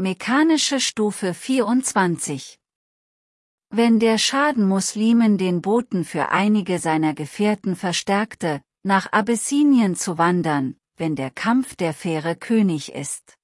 Mechanische Stufe 24 Wenn der Schaden Muslimen den Boten für einige seiner Gefährten verstärkte, nach Abessinien zu wandern, wenn der Kampf der Fähre König ist.